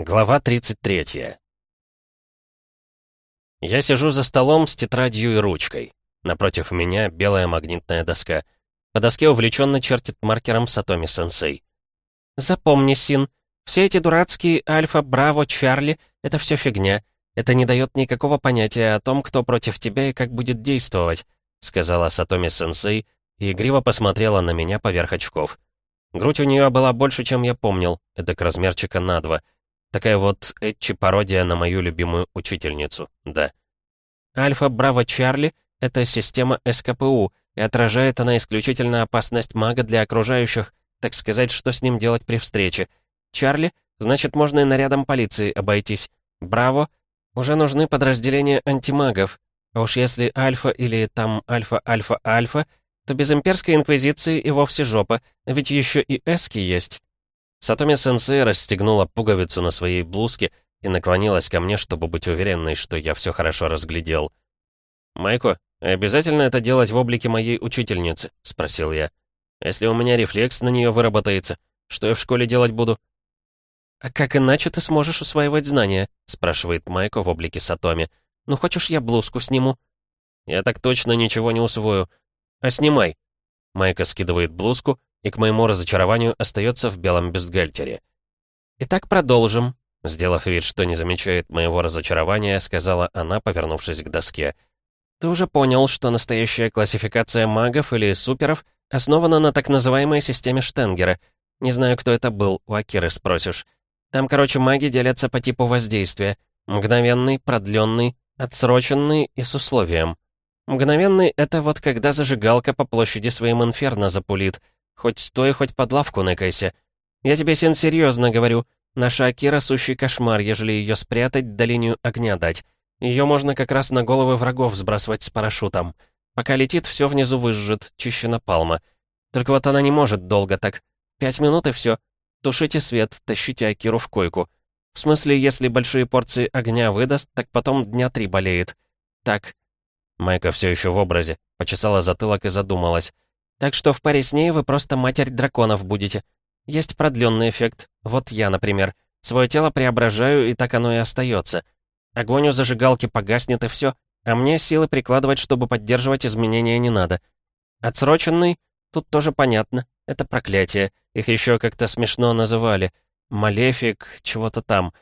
Глава 33. Я сижу за столом с тетрадью и ручкой. Напротив меня белая магнитная доска. По доске увлеченно чертит маркером Сатоми-сенсей. «Запомни, Син, все эти дурацкие Альфа, Браво, Чарли — это все фигня. Это не дает никакого понятия о том, кто против тебя и как будет действовать», — сказала Сатоми-сенсей и игриво посмотрела на меня поверх очков. Грудь у нее была больше, чем я помнил, это к размерчика на два — Такая вот Этчи-пародия на мою любимую учительницу, да. Альфа Браво Чарли — это система СКПУ, и отражает она исключительно опасность мага для окружающих, так сказать, что с ним делать при встрече. Чарли — значит, можно и нарядом полиции обойтись. Браво — уже нужны подразделения антимагов. А уж если Альфа или там Альфа-Альфа-Альфа, то без имперской инквизиции и вовсе жопа, ведь еще и эски есть. Сатоми-сенсей расстегнула пуговицу на своей блузке и наклонилась ко мне, чтобы быть уверенной, что я все хорошо разглядел. «Майко, обязательно это делать в облике моей учительницы?» — спросил я. «Если у меня рефлекс на нее выработается, что я в школе делать буду?» «А как иначе ты сможешь усваивать знания?» — спрашивает Майко в облике Сатоми. «Ну, хочешь, я блузку сниму?» «Я так точно ничего не усвою. А снимай». Майка скидывает блузку, и, к моему разочарованию, остается в белом бюстгальтере. «Итак, продолжим», — сделав вид, что не замечает моего разочарования, сказала она, повернувшись к доске. «Ты уже понял, что настоящая классификация магов или суперов основана на так называемой системе Штенгера. Не знаю, кто это был, у Акиры спросишь. Там, короче, маги делятся по типу воздействия. Мгновенный, продленный, отсроченный и с условием. Мгновенный — это вот когда зажигалка по площади своим инферно запулит — Хоть стой, хоть под лавку ныкайся. Я тебе, Син, серьезно говорю. Наша Акира — сущий кошмар, ежели ее спрятать, да линию огня дать. Ее можно как раз на головы врагов сбрасывать с парашютом. Пока летит, все внизу выжжет, чище напалма. Только вот она не может долго так. Пять минут и все. Тушите свет, тащите Акиру в койку. В смысле, если большие порции огня выдаст, так потом дня три болеет. Так. Майка все еще в образе. Почесала затылок и задумалась. Так что в паре с ней вы просто матерь драконов будете. Есть продленный эффект. Вот я, например. Свое тело преображаю, и так оно и остается. Огонь у зажигалки погаснет, и все. А мне силы прикладывать, чтобы поддерживать изменения, не надо. Отсроченный? Тут тоже понятно. Это проклятие. Их еще как-то смешно называли. Малефик, чего-то там.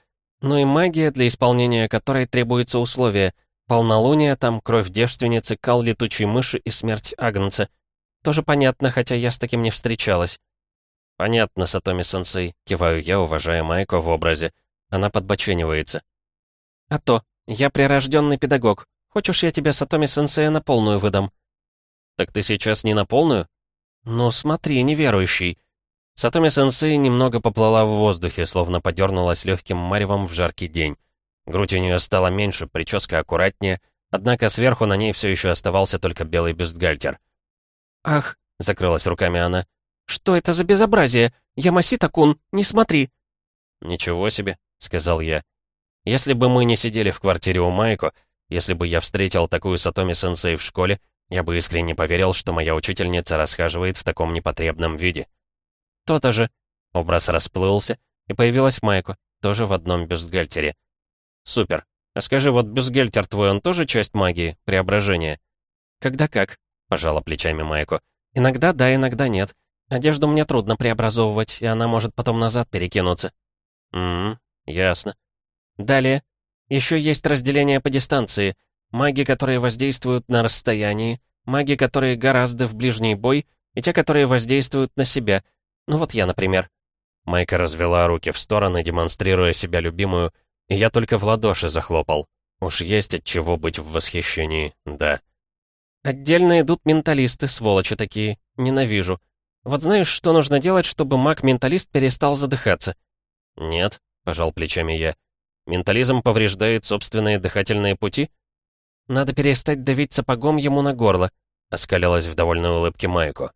Ну и магия, для исполнения которой требуется условие. Полнолуние там, кровь девственницы, кал летучей мыши и смерть агнца. Тоже понятно, хотя я с таким не встречалась. «Понятно, Сатоми-сенсей», — киваю я, уважая Майко в образе. Она подбоченивается. «А то, я прирожденный педагог. Хочешь, я тебе Сатоми-сенсея на полную выдам?» «Так ты сейчас не на полную?» «Ну, смотри, неверующий». Сатоми-сенсей немного поплыла в воздухе, словно подернулась легким маревом в жаркий день. Грудь у нее стала меньше, прическа аккуратнее, однако сверху на ней все еще оставался только белый бюстгальтер. «Ах!» — закрылась руками она. «Что это за безобразие? Ямасита-кун, не смотри!» «Ничего себе», — сказал я. «Если бы мы не сидели в квартире у Майко, если бы я встретил такую Сатоми-сенсей в школе, я бы искренне поверил, что моя учительница расхаживает в таком непотребном виде». «То-то же!» — образ расплылся, и появилась Майко, тоже в одном бюстгальтере. «Супер. А скажи, вот бюстгальтер твой, он тоже часть магии, преображения?» «Когда как?» — пожала плечами Майко. «Иногда да, иногда нет. Одежду мне трудно преобразовывать, и она может потом назад перекинуться». «Ммм, ясно». Далее. Еще есть разделение по дистанции. Маги, которые воздействуют на расстоянии, маги, которые гораздо в ближний бой, и те, которые воздействуют на себя. Ну вот я, например. Майка развела руки в стороны, демонстрируя себя любимую, и я только в ладоши захлопал. Уж есть от чего быть в восхищении, да. Отдельно идут менталисты, сволочи такие. Ненавижу. Вот знаешь, что нужно делать, чтобы маг-менталист перестал задыхаться? Нет, пожал плечами я. Ментализм повреждает собственные дыхательные пути? Надо перестать давить сапогом ему на горло, оскалилась в довольной улыбке Майко.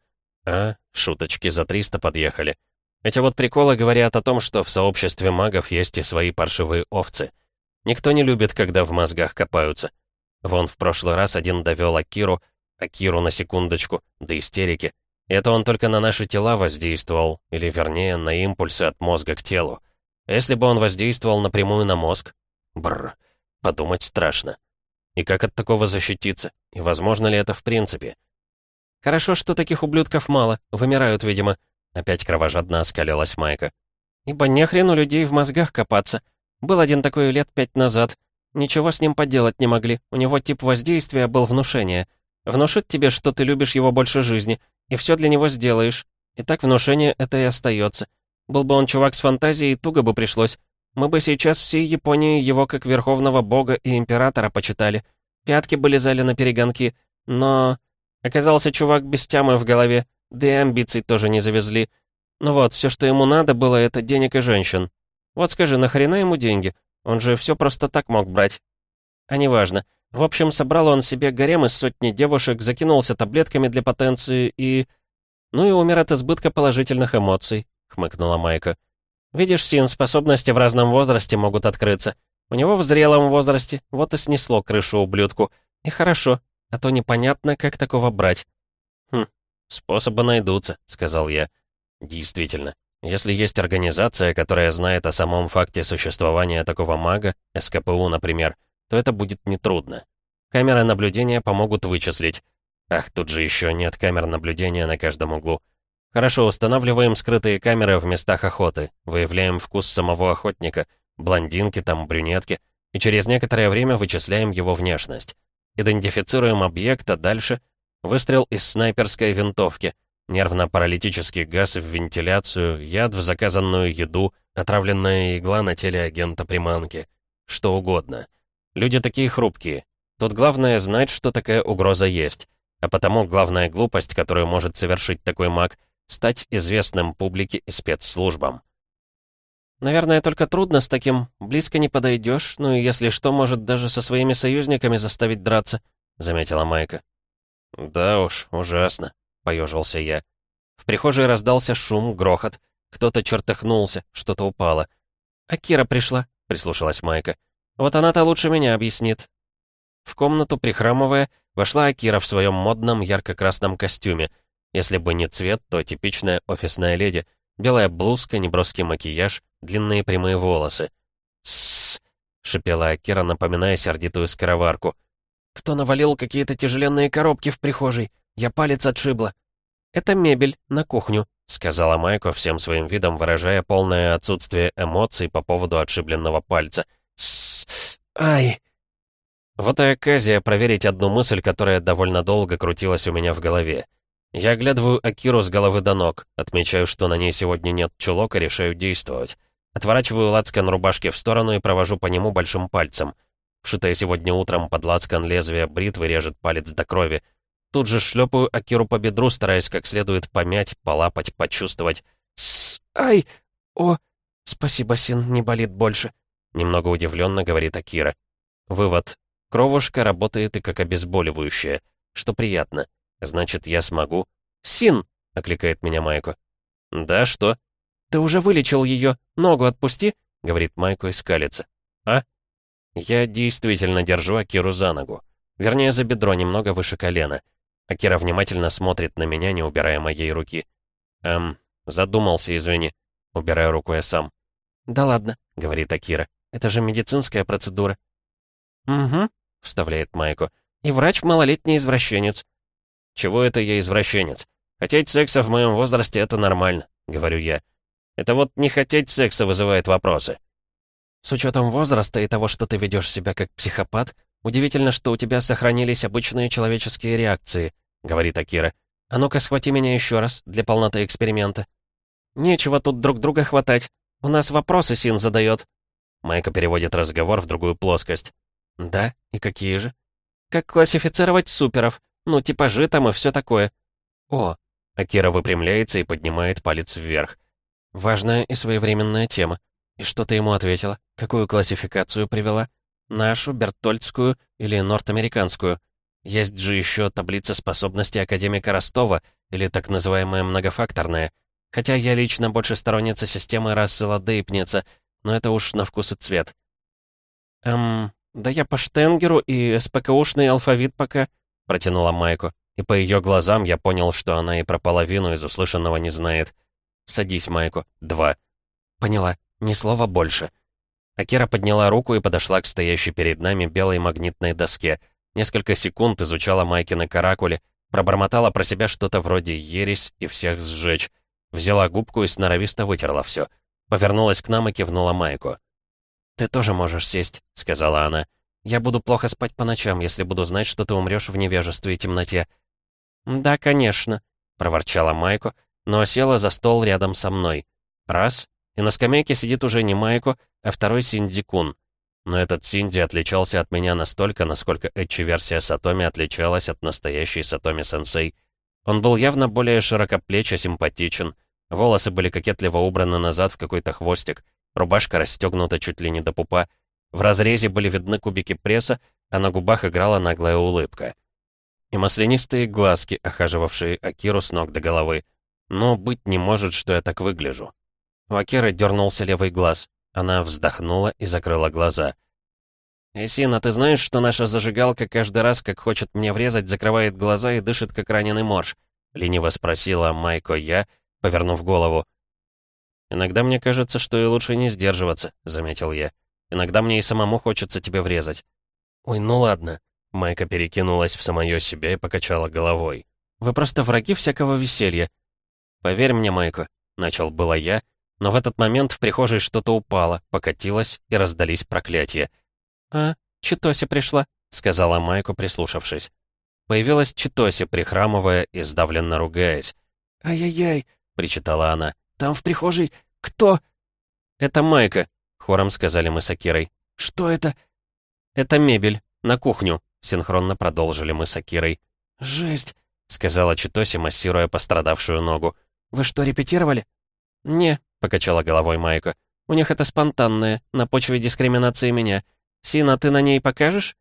А, шуточки за 300 подъехали. Эти вот приколы говорят о том, что в сообществе магов есть и свои паршивые овцы. Никто не любит, когда в мозгах копаются. Вон в прошлый раз один довел Акиру, Акиру на секундочку, до истерики. Это он только на наши тела воздействовал, или вернее, на импульсы от мозга к телу. Если бы он воздействовал напрямую на мозг? Бррр, подумать страшно. И как от такого защититься? И возможно ли это в принципе? Хорошо, что таких ублюдков мало, вымирают, видимо. Опять кровожадно оскалилась Майка. Ибо нехрен у людей в мозгах копаться. Был один такой лет пять назад. Ничего с ним поделать не могли. У него тип воздействия был внушение. Внушит тебе, что ты любишь его больше жизни, и все для него сделаешь. И так внушение это и остается. Был бы он чувак с фантазией, туго бы пришлось. Мы бы сейчас всей Японии его как верховного бога и императора почитали. Пятки были зали на перегонки, но... Оказался чувак без тямы в голове, да и амбиций тоже не завезли. Ну вот, все, что ему надо было, это денег и женщин. Вот скажи, нахрена ему деньги? Он же все просто так мог брать. А неважно. В общем, собрал он себе гарем из сотни девушек, закинулся таблетками для потенции и... Ну и умер от избытка положительных эмоций, хмыкнула Майка. Видишь, Син, способности в разном возрасте могут открыться. У него в зрелом возрасте, вот и снесло крышу ублюдку. И хорошо, а то непонятно, как такого брать. Хм, способы найдутся, сказал я. Действительно, если есть организация, которая знает о самом факте существования такого мага, СКПУ, например, то это будет нетрудно. Камеры наблюдения помогут вычислить. Ах, тут же еще нет камер наблюдения на каждом углу. Хорошо, устанавливаем скрытые камеры в местах охоты, выявляем вкус самого охотника, блондинки там, брюнетки, и через некоторое время вычисляем его внешность. Идентифицируем объект, а дальше выстрел из снайперской винтовки, нервно-паралитический газ в вентиляцию, яд в заказанную еду, отравленная игла на теле агента приманки. Что угодно. Люди такие хрупкие. Тут главное знать, что такая угроза есть. А потому главная глупость, которую может совершить такой маг — стать известным публике и спецслужбам. Наверное, только трудно с таким. Близко не подойдешь, ну и если что, может даже со своими союзниками заставить драться, заметила Майка. Да уж, ужасно, поежился я. В прихожей раздался шум, грохот. Кто-то чертыхнулся, что-то упало. «А Кира пришла», — прислушалась Майка. «Вот она-то лучше меня объяснит». В комнату, прихрамывая, вошла Акира в своем модном ярко-красном костюме. Если бы не цвет, то типичная офисная леди. Белая блузка, неброский макияж, длинные прямые волосы. «Сссс!» — шипела Акира, напоминая сердитую скороварку. «Кто навалил какие-то тяжеленные коробки в прихожей? Я палец отшибла». «Это мебель, на кухню», — сказала Майко всем своим видом, выражая полное отсутствие эмоций по поводу отшибленного пальца. «Сссс! Ай!» Вот и оказия проверить одну мысль, которая довольно долго крутилась у меня в голове. Я оглядываю Акиру с головы до ног, отмечаю, что на ней сегодня нет чулок, и решаю действовать. Отворачиваю лацкан рубашки в сторону и провожу по нему большим пальцем. Вшитая сегодня утром под лацкан лезвие бритвы режет палец до крови. Тут же шлепаю Акиру по бедру, стараясь как следует помять, полапать, почувствовать. «С... Ай! О! Спасибо, Син, не болит больше!» Немного удивленно говорит Акира. Вывод. Кровушка работает и как обезболивающее, что приятно. Значит, я смогу. «Син!» — окликает меня Майко. «Да, что?» «Ты уже вылечил ее. Ногу отпусти!» — говорит Майко и скалится. «А?» Я действительно держу Акиру за ногу. Вернее, за бедро немного выше колена. Акира внимательно смотрит на меня, не убирая моей руки. «Эм, задумался, извини». Убираю руку я сам. «Да ладно», — говорит Акира. «Это же медицинская процедура». «Угу», — вставляет Майко. «И врач малолетний извращенец. Чего это я извращенец? Хотеть секса в моем возрасте — это нормально, говорю я. Это вот не хотеть секса вызывает вопросы. С учетом возраста и того, что ты ведешь себя как психопат, удивительно, что у тебя сохранились обычные человеческие реакции, говорит Акира. А ну-ка, схвати меня еще раз, для полноты эксперимента. Нечего тут друг друга хватать. У нас вопросы Син задает. Майка переводит разговор в другую плоскость. Да, и какие же? Как классифицировать суперов? Ну, типажи там и все такое. О, Акира выпрямляется и поднимает палец вверх. Важная и своевременная тема. И что ты ему ответила? Какую классификацию привела? Нашу, бертольдскую или нортамериканскую? Есть же еще таблица способностей академика Ростова, или так называемая многофакторная. Хотя я лично больше сторонница системы Рассела Дейпница, но это уж на вкус и цвет. Эм, да я по Штенгеру и СПКУшный алфавит пока протянула Майку, и по ее глазам я понял, что она и про половину из услышанного не знает. «Садись, Майку. Два». «Поняла. Ни слова больше». Акира подняла руку и подошла к стоящей перед нами белой магнитной доске. Несколько секунд изучала Майкины каракули, пробормотала про себя что-то вроде «ересь» и «всех сжечь». Взяла губку и сноровисто вытерла все. Повернулась к нам и кивнула Майку. «Ты тоже можешь сесть», — сказала она. «Я буду плохо спать по ночам, если буду знать, что ты умрешь в невежестве и темноте». «Да, конечно», — проворчала Майку, но села за стол рядом со мной. Раз, и на скамейке сидит уже не Майку, а второй Синдзи-кун. Но этот Синди отличался от меня настолько, насколько Эчи-версия Сатоми отличалась от настоящей Сатоми-сенсей. Он был явно более широкоплеч симпатичен. Волосы были кокетливо убраны назад в какой-то хвостик. Рубашка расстегнута чуть ли не до пупа. В разрезе были видны кубики пресса, а на губах играла наглая улыбка. И маслянистые глазки, охаживавшие Акиру с ног до головы. Но быть не может, что я так выгляжу. У Акиры дернулся левый глаз. Она вздохнула и закрыла глаза. «Эсина, ты знаешь, что наша зажигалка каждый раз, как хочет мне врезать, закрывает глаза и дышит, как раненый морж?» — лениво спросила Майко я, повернув голову. «Иногда мне кажется, что и лучше не сдерживаться», — заметил я. «Иногда мне и самому хочется тебе врезать». «Ой, ну ладно». Майка перекинулась в самое себя и покачала головой. «Вы просто враги всякого веселья». «Поверь мне, Майка», — начал было я, но в этот момент в прихожей что-то упало, покатилось и раздались проклятия. «А, Читоси пришла», — сказала Майку, прислушавшись. Появилась Читоси, прихрамывая и сдавленно ругаясь. «Ай-яй-яй», — причитала она. «Там в прихожей кто?» «Это Майка», — хором сказали мы с Акирой. «Что это?» «Это мебель. На кухню», — синхронно продолжили мы с Акирой. «Жесть», — сказала Читоси, массируя пострадавшую ногу. «Вы что, репетировали?» «Не», — покачала головой Майка. «У них это спонтанное, на почве дискриминации меня. Сина, ты на ней покажешь?»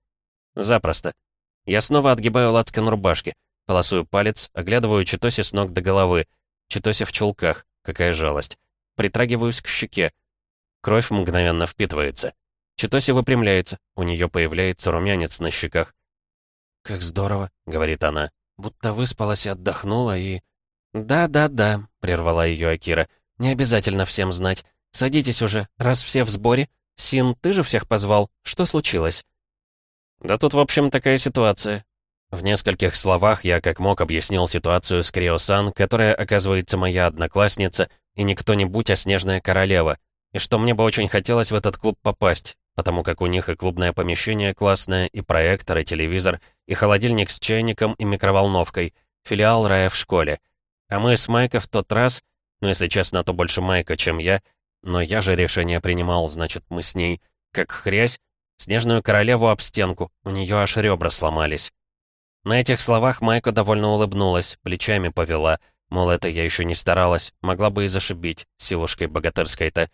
«Запросто». Я снова отгибаю лацкан рубашки, полосую палец, оглядываю Читоси с ног до головы. Читоси в чулках. Какая жалость. Притрагиваюсь к щеке. Кровь мгновенно впитывается. Читоси выпрямляется, у нее появляется румянец на щеках. «Как здорово», — говорит она, — «будто выспалась и отдохнула и...» «Да-да-да», — прервала ее Акира, — «не обязательно всем знать. Садитесь уже, раз все в сборе. Син, ты же всех позвал. Что случилось?» «Да тут, в общем, такая ситуация». В нескольких словах я как мог объяснил ситуацию с Криосан, которая, оказывается, моя одноклассница, и не кто-нибудь, а Снежная Королева. И что мне бы очень хотелось в этот клуб попасть, потому как у них и клубное помещение классное, и проектор, и телевизор, и холодильник с чайником и микроволновкой, филиал рая в школе. А мы с Майкой в тот раз, ну, если честно, то больше Майка, чем я, но я же решение принимал, значит, мы с ней, как хрясь, снежную королеву об стенку, у нее аж ребра сломались. На этих словах Майка довольно улыбнулась, плечами повела — Мол, это я еще не старалась, могла бы и зашибить, силушкой богатырской-то.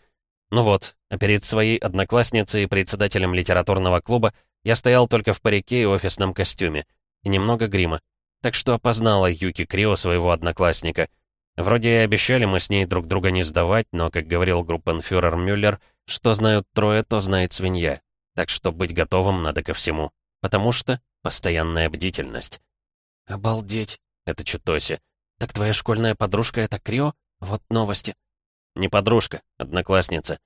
Ну вот, а перед своей одноклассницей и председателем литературного клуба я стоял только в парике и офисном костюме. И немного грима. Так что опознала Юки Крио своего одноклассника. Вроде и обещали мы с ней друг друга не сдавать, но, как говорил группенфюрер Мюллер, что знают трое, то знает свинья. Так что быть готовым надо ко всему. Потому что постоянная бдительность. «Обалдеть!» — это Читоси. «Так твоя школьная подружка — это Крио? Вот новости». «Не подружка, одноклассница.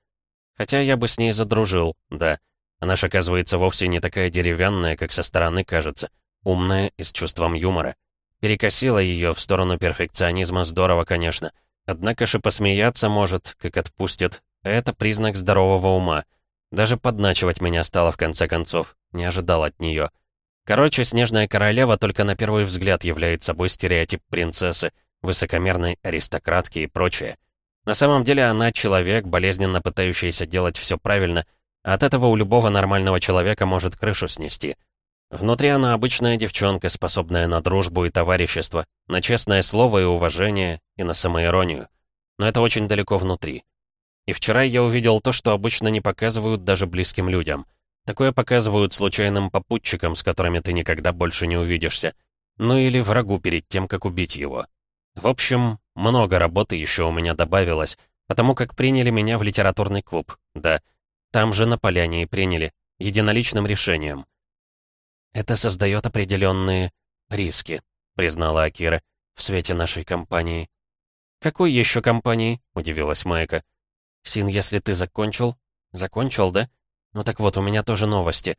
Хотя я бы с ней задружил, да. Она ж, оказывается, вовсе не такая деревянная, как со стороны кажется. Умная и с чувством юмора. Перекосила ее в сторону перфекционизма здорово, конечно. Однако же посмеяться может, как отпустит. Это признак здорового ума. Даже подначивать меня стало в конце концов. Не ожидал от нее. Короче, Снежная Королева только на первый взгляд является собой стереотип принцессы, высокомерной аристократки и прочее. На самом деле она человек, болезненно пытающийся делать все правильно, а от этого у любого нормального человека может крышу снести. Внутри она обычная девчонка, способная на дружбу и товарищество, на честное слово и уважение, и на самоиронию. Но это очень далеко внутри. И вчера я увидел то, что обычно не показывают даже близким людям — Такое показывают случайным попутчикам, с которыми ты никогда больше не увидишься. Ну или врагу перед тем, как убить его. В общем, много работы еще у меня добавилось, потому как приняли меня в литературный клуб, да. Там же на поляне и приняли, единоличным решением. «Это создает определенные риски», — признала Акира, — «в свете нашей компании». «Какой еще компании?» — удивилась Майка. Син, если ты закончил... Закончил, да? Ну так вот, у меня тоже новости.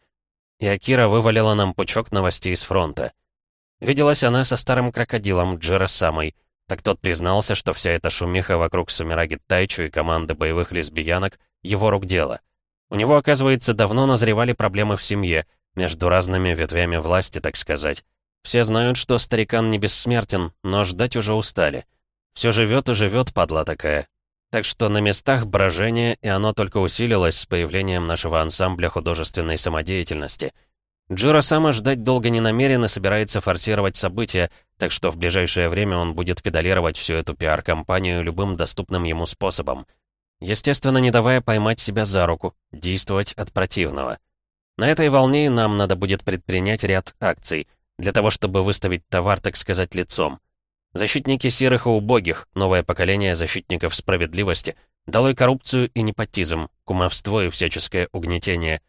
И Акира вывалила нам пучок новостей из фронта. Виделась она со старым крокодилом Джира Самой. Так тот признался, что вся эта шумиха вокруг Сумираги Тайчу и команды боевых лесбиянок — его рук дело. У него, оказывается, давно назревали проблемы в семье, между разными ветвями власти, так сказать. Все знают, что старикан не бессмертен, но ждать уже устали. Все живет и живет, падла такая. Так что на местах брожение, и оно только усилилось с появлением нашего ансамбля художественной самодеятельности. Джиро сама ждать долго не намерен и собирается форсировать события, так что в ближайшее время он будет педалировать всю эту пиар-компанию любым доступным ему способом. Естественно, не давая поймать себя за руку, действовать от противного. На этой волне нам надо будет предпринять ряд акций, для того, чтобы выставить товар, так сказать, лицом. Защитники серых и убогих, новое поколение защитников справедливости, долой коррупцию и непотизм, кумовство и всяческое угнетение.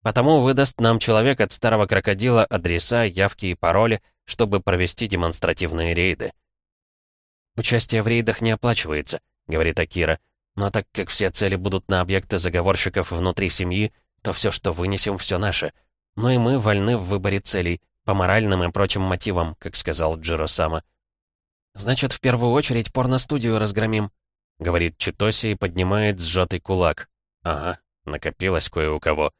Потому выдаст нам человек от старого крокодила адреса, явки и пароли, чтобы провести демонстративные рейды. «Участие в рейдах не оплачивается», — говорит Акира. «Но так как все цели будут на объекты заговорщиков внутри семьи, то все, что вынесем, все наше. Но и мы вольны в выборе целей, по моральным и прочим мотивам, как сказал Джиро Сама. «Значит, в первую очередь порно-студию разгромим», — говорит Читоси и поднимает сжатый кулак. «Ага, накопилось кое у кого».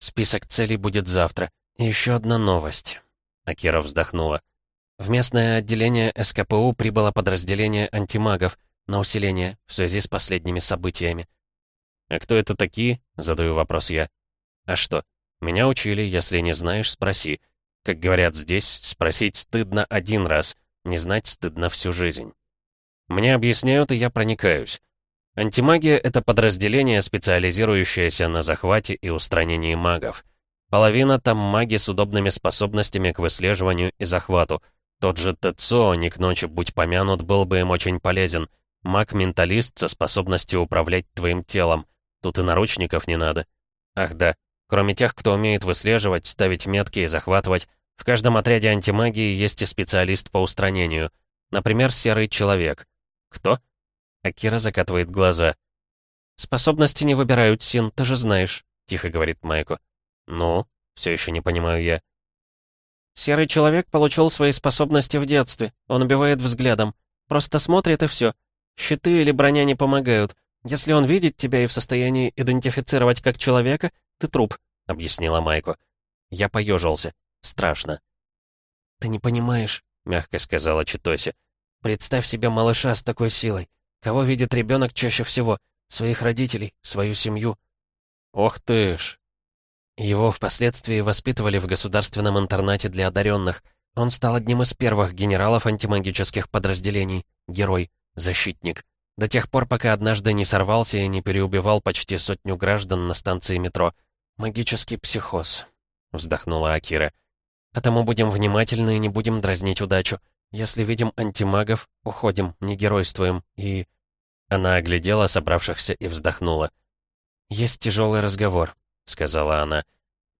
«Список целей будет завтра. И еще одна новость». Акира вздохнула. В местное отделение СКПУ прибыло подразделение антимагов на усиление в связи с последними событиями. «А кто это такие?» — задаю вопрос я. «А что? Меня учили, если не знаешь, спроси. Как говорят здесь, спросить стыдно один раз, не знать стыдно всю жизнь. Мне объясняют, и я проникаюсь. Антимагия — это подразделение, специализирующееся на захвате и устранении магов. Половина там маги с удобными способностями к выслеживанию и захвату. Тот же Тецо, не к ночи будь помянут, был бы им очень полезен. Маг-менталист со способностью управлять твоим телом. Тут и наручников не надо. Ах да, кроме тех, кто умеет выслеживать, ставить метки и захватывать, в каждом отряде антимагии есть и специалист по устранению. Например, серый человек. Кто? Акира закатывает глаза. «Способности не выбирают, Син, ты же знаешь», — тихо говорит Майко. «Ну?» — все еще не понимаю я. «Серый человек получил свои способности в детстве. Он убивает взглядом. Просто смотрит и все. Щиты или броня не помогают. Если он видит тебя и в состоянии идентифицировать как человека, ты труп», — объяснила Майко. Я поежился. Страшно. «Ты не понимаешь», — мягко сказала Читоси. «Представь себе малыша с такой силой. Кого видит ребенок чаще всего? Своих родителей, свою семью». «Ох ты ж!» Его впоследствии воспитывали в государственном интернате для одаренных. Он стал одним из первых генералов антимагических подразделений. Герой, защитник. До тех пор, пока однажды не сорвался и не переубивал почти сотню граждан на станции метро. «Магический психоз», — вздохнула Акира. Потому будем внимательны и не будем дразнить удачу. Если видим антимагов, уходим, не геройствуем, и...» Она оглядела собравшихся и вздохнула. «Есть тяжелый разговор», — сказала она.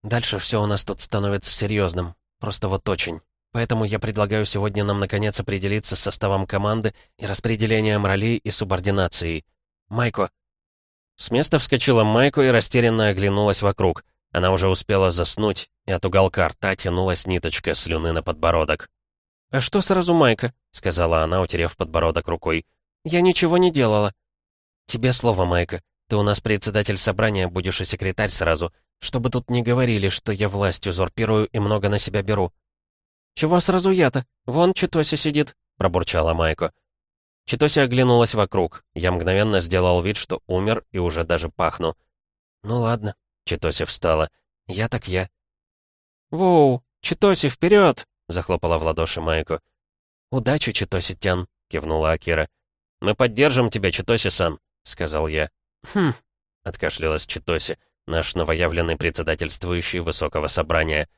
«Дальше все у нас тут становится серьезным. Просто вот очень. Поэтому я предлагаю сегодня нам наконец определиться с составом команды и распределением ролей и субординацией. Майко». С места вскочила Майко и растерянно оглянулась вокруг. Она уже успела заснуть, и от уголка рта тянулась ниточка слюны на подбородок. «А что сразу Майка?» — сказала она, утерев подбородок рукой. «Я ничего не делала». «Тебе слово, Майка. Ты у нас председатель собрания, будешь и секретарь сразу. Чтобы тут не говорили, что я власть узурпирую и много на себя беру». «Чего сразу я-то? Вон Читоси сидит», — пробурчала Майка. Читоси оглянулась вокруг. Я мгновенно сделал вид, что умер и уже даже пахну. «Ну ладно», Читоси встала. «Я так я». «Воу, Читоси, вперед! захлопала в ладоши Майку. «Удачи, Читоси-тян!» — кивнула Акира. «Мы поддержим тебя, Читоси-сан», — сказал я. «Хм», — откашлялась Читоси, наш новоявленный председательствующий высокого собрания.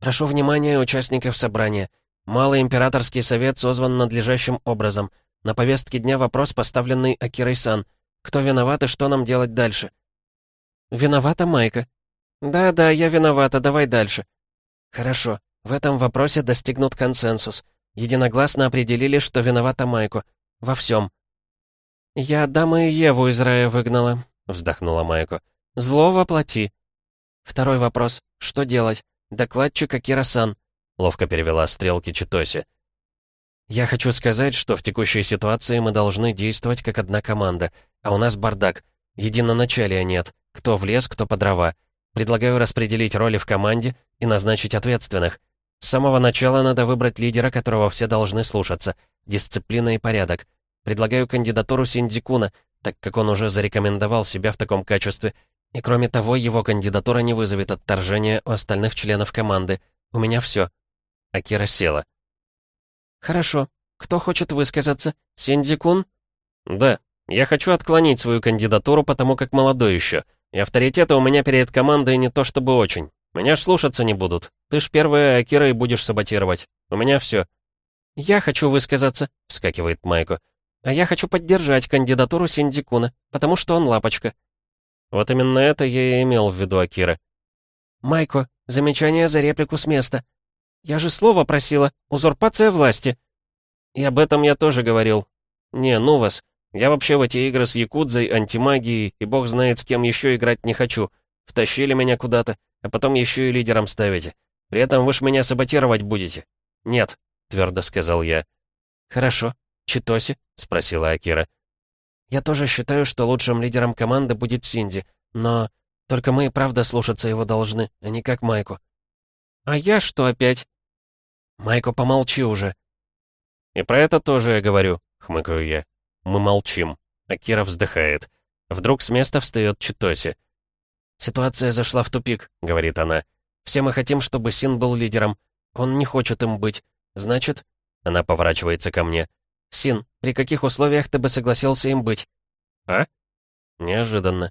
«Прошу внимания участников собрания. Малый императорский совет созван надлежащим образом. На повестке дня вопрос, поставленный Акирой-сан. Кто виноват и что нам делать дальше? «Виновата Майка». «Да-да, я виновата, давай дальше». «Хорошо, в этом вопросе достигнут консенсус. Единогласно определили, что виновата Майку. Во всем». «Я Адама и Еву из рая выгнала», — вздохнула Майко. «Зло воплоти». «Второй вопрос. Что делать? Докладчик Акира-сан», — ловко перевела стрелки Читоси. «Я хочу сказать, что в текущей ситуации мы должны действовать как одна команда, а у нас бардак. Единоначалия нет. Кто в лес, кто по дрова. Предлагаю распределить роли в команде и назначить ответственных. С самого начала надо выбрать лидера, которого все должны слушаться. Дисциплина и порядок. Предлагаю кандидатуру Синдикуна, так как он уже зарекомендовал себя в таком качестве. И кроме того, его кандидатура не вызовет отторжения у остальных членов команды. У меня все. Акира села. «Хорошо. Кто хочет высказаться? Синдикун?» «Да. Я хочу отклонить свою кандидатуру, потому как молодой еще. И авторитета у меня перед командой не то чтобы очень. Меня ж слушаться не будут. Ты ж первая Акира и будешь саботировать. У меня все. «Я хочу высказаться», — вскакивает Майко. «А я хочу поддержать кандидатуру Синдикуна, потому что он лапочка». Вот именно это я и имел в виду Акира. «Майко, замечание за реплику с места. Я же слово просила. Узурпация власти». «И об этом я тоже говорил. Не, ну вас. Я вообще в эти игры с Якудзой, антимагией и бог знает с кем еще играть не хочу. Втащили меня куда-то, а потом еще и лидером ставите. При этом вы ж меня саботировать будете. Нет, твердо сказал я. Хорошо. Читоси? спросила Акира. Я тоже считаю, что лучшим лидером команды будет Синди, но только мы и правда слушаться его должны, а не как Майку. А я что опять? Майко, помолчи уже. И про это тоже я говорю, хмыкаю я. Мы молчим. Акира вздыхает. Вдруг с места встает Читоси. «Ситуация зашла в тупик», — говорит она. «Все мы хотим, чтобы Син был лидером. Он не хочет им быть. Значит...» Она поворачивается ко мне. «Син, при каких условиях ты бы согласился им быть?» «А?» Неожиданно.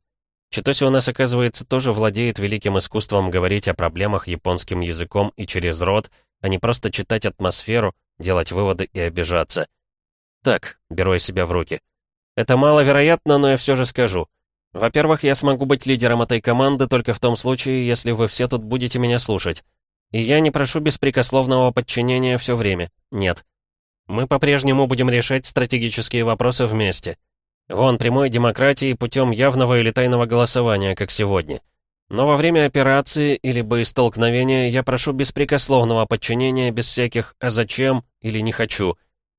Читоси у нас, оказывается, тоже владеет великим искусством говорить о проблемах японским языком и через рот, а не просто читать атмосферу, делать выводы и обижаться. Так, беру я себя в руки. Это маловероятно, но я все же скажу. Во-первых, я смогу быть лидером этой команды только в том случае, если вы все тут будете меня слушать. И я не прошу беспрекословного подчинения все время. Нет. Мы по-прежнему будем решать стратегические вопросы вместе. Вон прямой демократии путем явного или тайного голосования, как сегодня. Но во время операции или боестолкновения я прошу беспрекословного подчинения без всяких «а зачем» или «не хочу»,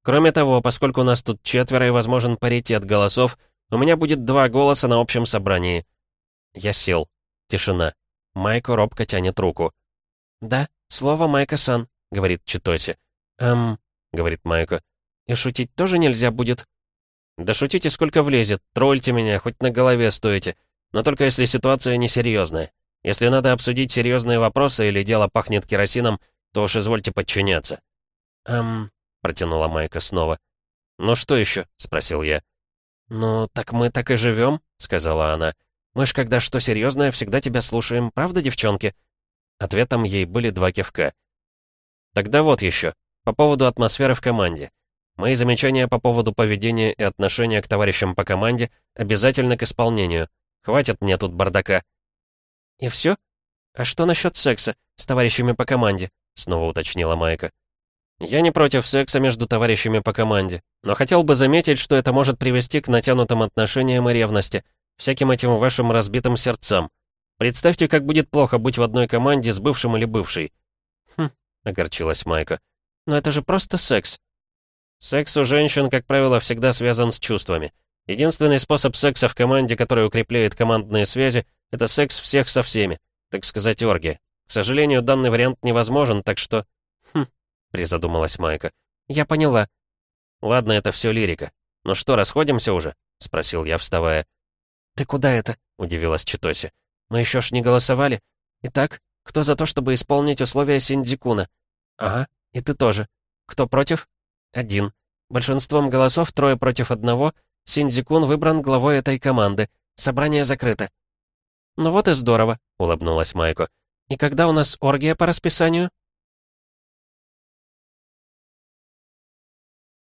Кроме того, поскольку нас тут четверо и возможен паритет голосов, у меня будет два голоса на общем собрании. Я сел. Тишина. Майко робко тянет руку. «Да, слово Майка-сан», — говорит Читоси. «Эм», — говорит Майко. «И шутить тоже нельзя будет?» «Да шутите сколько влезет, тролльте меня, хоть на голове стоите. Но только если ситуация несерьезная. Если надо обсудить серьезные вопросы или дело пахнет керосином, то уж извольте подчиняться». «Эм, — протянула Майка снова. «Ну что еще?» — спросил я. «Ну, так мы так и живем», — сказала она. «Мы ж когда что серьезное, всегда тебя слушаем, правда, девчонки?» Ответом ей были два кивка. «Тогда вот еще. По поводу атмосферы в команде. Мои замечания по поводу поведения и отношения к товарищам по команде обязательно к исполнению. Хватит мне тут бардака». «И все? А что насчет секса с товарищами по команде?» — снова уточнила Майка. Я не против секса между товарищами по команде, но хотел бы заметить, что это может привести к натянутым отношениям и ревности, всяким этим вашим разбитым сердцам. Представьте, как будет плохо быть в одной команде с бывшим или бывшей. Хм, огорчилась Майка. Но это же просто секс. Секс у женщин, как правило, всегда связан с чувствами. Единственный способ секса в команде, который укрепляет командные связи, это секс всех со всеми, так сказать, оргия. К сожалению, данный вариант невозможен, так что... Хм, — призадумалась Майка. «Я поняла». «Ладно, это все лирика. Ну что, расходимся уже?» — спросил я, вставая. «Ты куда это?» — удивилась Читоси. «Мы еще ж не голосовали. Итак, кто за то, чтобы исполнить условия Синдзикуна?» «Ага, и ты тоже. Кто против?» «Один. Большинством голосов трое против одного. Синдзикун выбран главой этой команды. Собрание закрыто». «Ну вот и здорово», — улыбнулась Майко. «И когда у нас оргия по расписанию?»